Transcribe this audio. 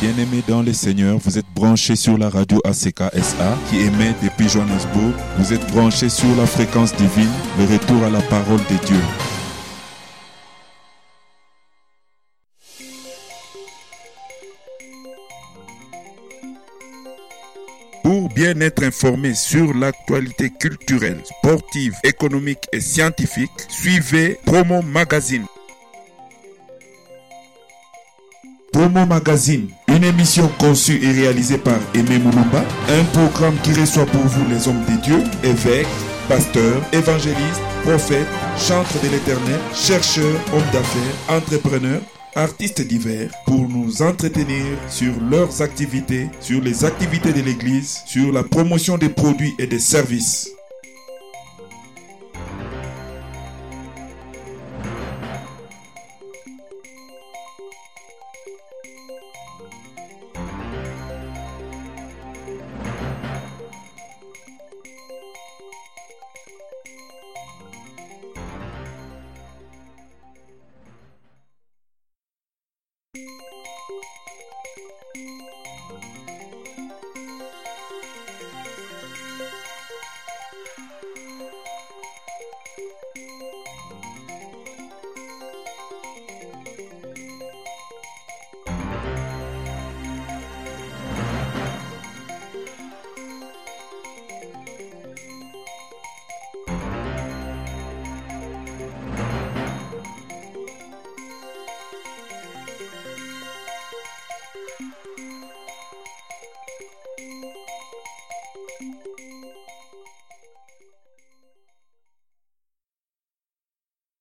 Bien-aimés dans le Seigneur, vous êtes branchés sur la radio ACKSA qui émet depuis Johannesburg. Vous êtes branchés sur la fréquence divine, le retour à la parole de Dieu. Pour bien être informé sur l'actualité culturelle, sportive, économique et scientifique, suivez Promo Magazine. Promo Magazine, une émission conçue et réalisée par Aimé Moulumba, un programme qui reçoit pour vous les hommes de Dieu, évêques, pasteurs, évangélistes, prophètes, chantres de l'éternel, chercheurs, hommes d'affaires, entrepreneurs, artistes divers pour nous entretenir sur leurs activités, sur les activités de l'Église, sur la promotion des produits et des services.